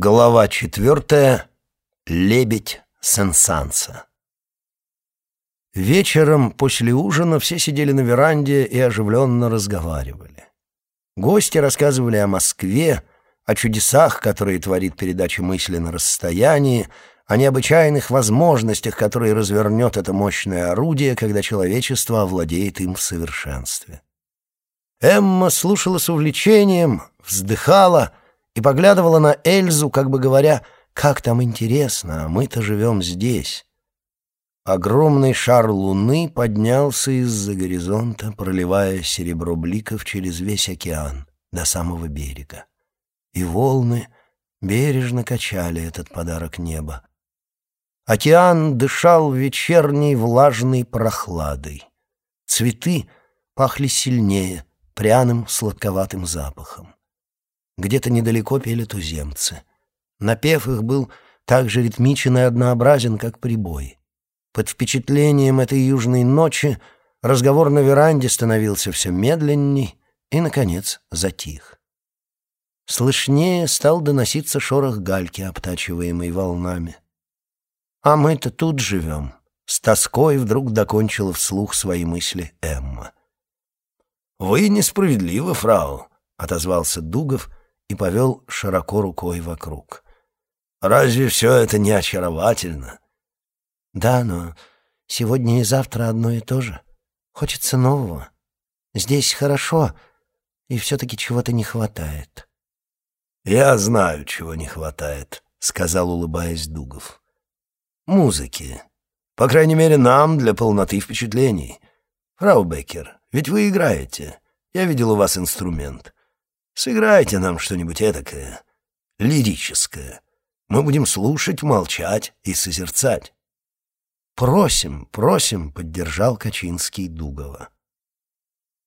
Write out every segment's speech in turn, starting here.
Глава четвертая. Лебедь Сенсанса. Вечером после ужина все сидели на веранде и оживленно разговаривали. Гости рассказывали о Москве, о чудесах, которые творит передача мысли на расстоянии, о необычайных возможностях, которые развернет это мощное орудие, когда человечество овладеет им в совершенстве. Эмма слушала с увлечением, вздыхала — и поглядывала на Эльзу, как бы говоря, «Как там интересно, а мы-то живем здесь». Огромный шар луны поднялся из-за горизонта, проливая серебро бликов через весь океан до самого берега. И волны бережно качали этот подарок неба. Океан дышал вечерней влажной прохладой. Цветы пахли сильнее, пряным сладковатым запахом. Где-то недалеко пели туземцы. Напев их был так же ритмичен и однообразен, как прибой. Под впечатлением этой южной ночи разговор на веранде становился все медленней и, наконец, затих. Слышнее стал доноситься шорох гальки, обтачиваемой волнами. «А мы-то тут живем», — с тоской вдруг докончила вслух свои мысли Эмма. «Вы несправедливы, фрау», — отозвался Дугов, и повел широко рукой вокруг. «Разве все это не очаровательно?» «Да, но сегодня и завтра одно и то же. Хочется нового. Здесь хорошо, и все-таки чего-то не хватает». «Я знаю, чего не хватает», — сказал, улыбаясь Дугов. «Музыки. По крайней мере, нам для полноты впечатлений. Фрау Беккер, ведь вы играете. Я видел у вас инструмент. Сыграйте нам что-нибудь этакое, лирическое. Мы будем слушать, молчать и созерцать. «Просим, просим», — поддержал Качинский Дугова.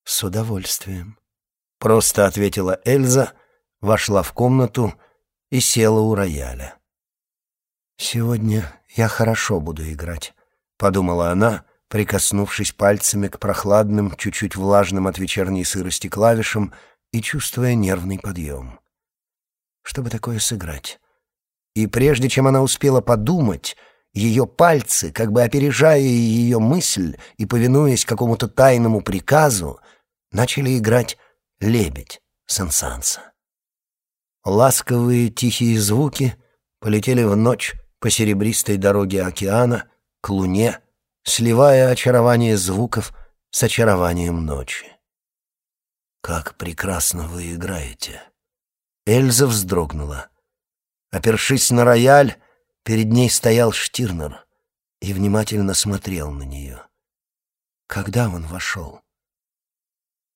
«С удовольствием», — просто ответила Эльза, вошла в комнату и села у рояля. «Сегодня я хорошо буду играть», — подумала она, прикоснувшись пальцами к прохладным, чуть-чуть влажным от вечерней сырости клавишам — и чувствуя нервный подъем. Чтобы такое сыграть? И прежде чем она успела подумать, ее пальцы, как бы опережая ее мысль и повинуясь какому-то тайному приказу, начали играть «Лебедь» Сансанса. Ласковые тихие звуки полетели в ночь по серебристой дороге океана к луне, сливая очарование звуков с очарованием ночи. «Как прекрасно вы играете!» Эльза вздрогнула. Опершись на рояль, перед ней стоял Штирнер и внимательно смотрел на нее. Когда он вошел?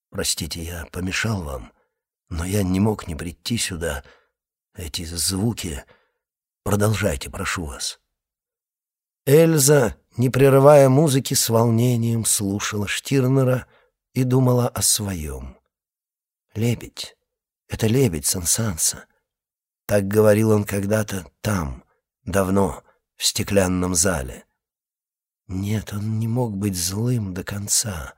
«Простите, я помешал вам, но я не мог не прийти сюда. Эти звуки... Продолжайте, прошу вас». Эльза, не прерывая музыки, с волнением слушала Штирнера и думала о своем. Лебедь. Это лебедь Сансанса. Так говорил он когда-то там, давно, в стеклянном зале. Нет, он не мог быть злым до конца.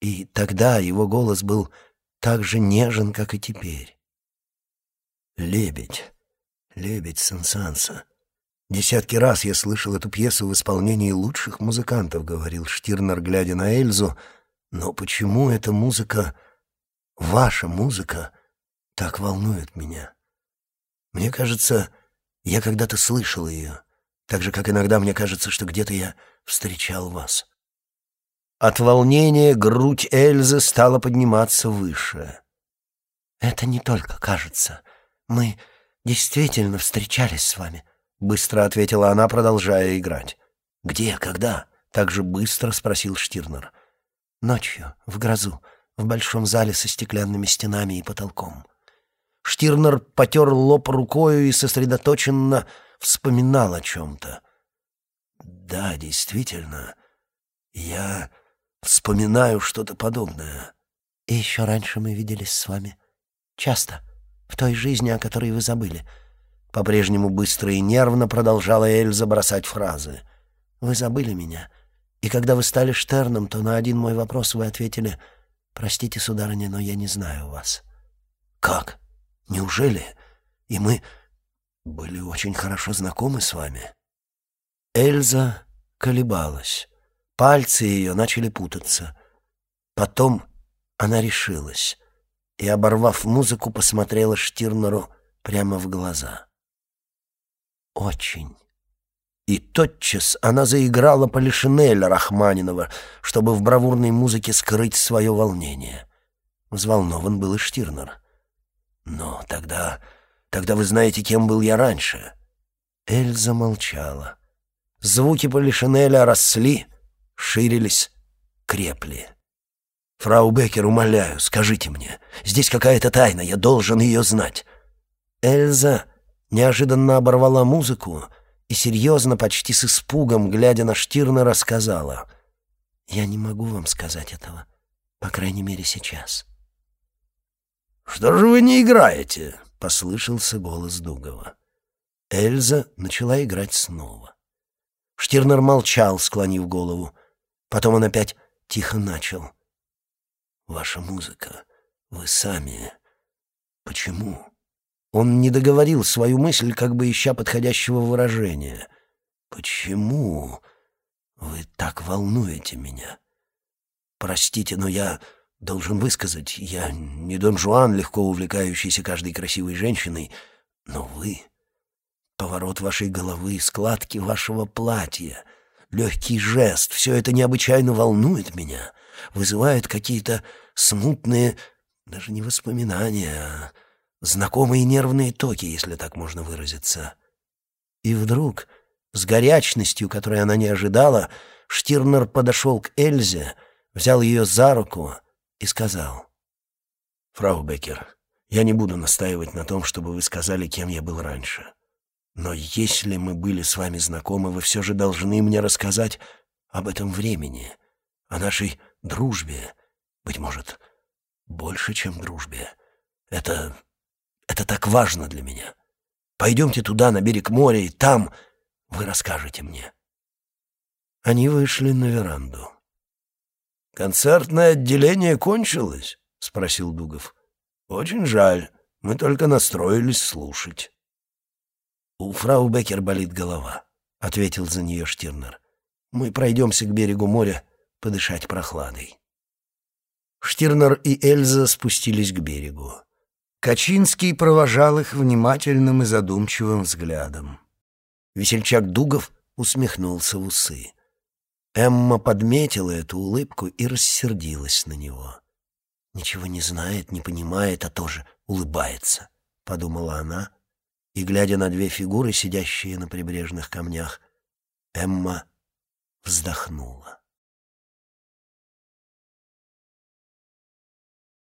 И тогда его голос был так же нежен, как и теперь. Лебедь. Лебедь Сансанса. Десятки раз я слышал эту пьесу в исполнении лучших музыкантов, говорил Штирнер, глядя на Эльзу. Но почему эта музыка Ваша музыка так волнует меня. Мне кажется, я когда-то слышал ее, так же, как иногда мне кажется, что где-то я встречал вас. От волнения грудь Эльзы стала подниматься выше. «Это не только кажется. Мы действительно встречались с вами», — быстро ответила она, продолжая играть. «Где? Когда?» — так же быстро спросил Штирнер. «Ночью, в грозу в большом зале со стеклянными стенами и потолком. Штирнер потер лоб рукою и сосредоточенно вспоминал о чем-то. «Да, действительно, я вспоминаю что-то подобное». «И еще раньше мы виделись с вами. Часто. В той жизни, о которой вы забыли». По-прежнему быстро и нервно продолжала Эльза бросать фразы. «Вы забыли меня. И когда вы стали Штерном, то на один мой вопрос вы ответили — Простите, сударыня, но я не знаю вас. Как? Неужели? И мы... были очень хорошо знакомы с вами». Эльза колебалась. Пальцы ее начали путаться. Потом она решилась и, оборвав музыку, посмотрела Штирнеру прямо в глаза. «Очень». И тотчас она заиграла Полишинеля Рахманинова, чтобы в бравурной музыке скрыть свое волнение. Взволнован был и Штирнер. «Но тогда... тогда вы знаете, кем был я раньше». Эльза молчала. Звуки Полишинеля росли, ширились, крепли. «Фрау Беккер, умоляю, скажите мне, здесь какая-то тайна, я должен ее знать». Эльза неожиданно оборвала музыку и серьезно, почти с испугом, глядя на Штирна, рассказала. «Я не могу вам сказать этого, по крайней мере, сейчас». «Что же вы не играете?» — послышался голос Дугова. Эльза начала играть снова. Штирнер молчал, склонив голову. Потом он опять тихо начал. «Ваша музыка, вы сами. Почему?» Он не договорил свою мысль, как бы ища подходящего выражения. «Почему вы так волнуете меня? Простите, но я должен высказать, я не Дон Жуан, легко увлекающийся каждой красивой женщиной, но вы, поворот вашей головы, складки вашего платья, легкий жест, все это необычайно волнует меня, вызывает какие-то смутные, даже не воспоминания, а знакомые нервные токи, если так можно выразиться. И вдруг, с горячностью, которой она не ожидала, Штирнер подошел к Эльзе, взял ее за руку и сказал. «Фрау Беккер, я не буду настаивать на том, чтобы вы сказали, кем я был раньше. Но если мы были с вами знакомы, вы все же должны мне рассказать об этом времени, о нашей дружбе, быть может, больше, чем дружбе. Это это так важно для меня. Пойдемте туда, на берег моря, и там вы расскажете мне». Они вышли на веранду. «Концертное отделение кончилось?» — спросил Дугов. «Очень жаль. Мы только настроились слушать». «У фрау Беккер болит голова», — ответил за нее Штирнер. «Мы пройдемся к берегу моря подышать прохладой». Штирнер и Эльза спустились к берегу. Качинский провожал их внимательным и задумчивым взглядом. Весельчак Дугов усмехнулся в усы. Эмма подметила эту улыбку и рассердилась на него. «Ничего не знает, не понимает, а тоже улыбается», — подумала она, и, глядя на две фигуры, сидящие на прибрежных камнях, Эмма вздохнула.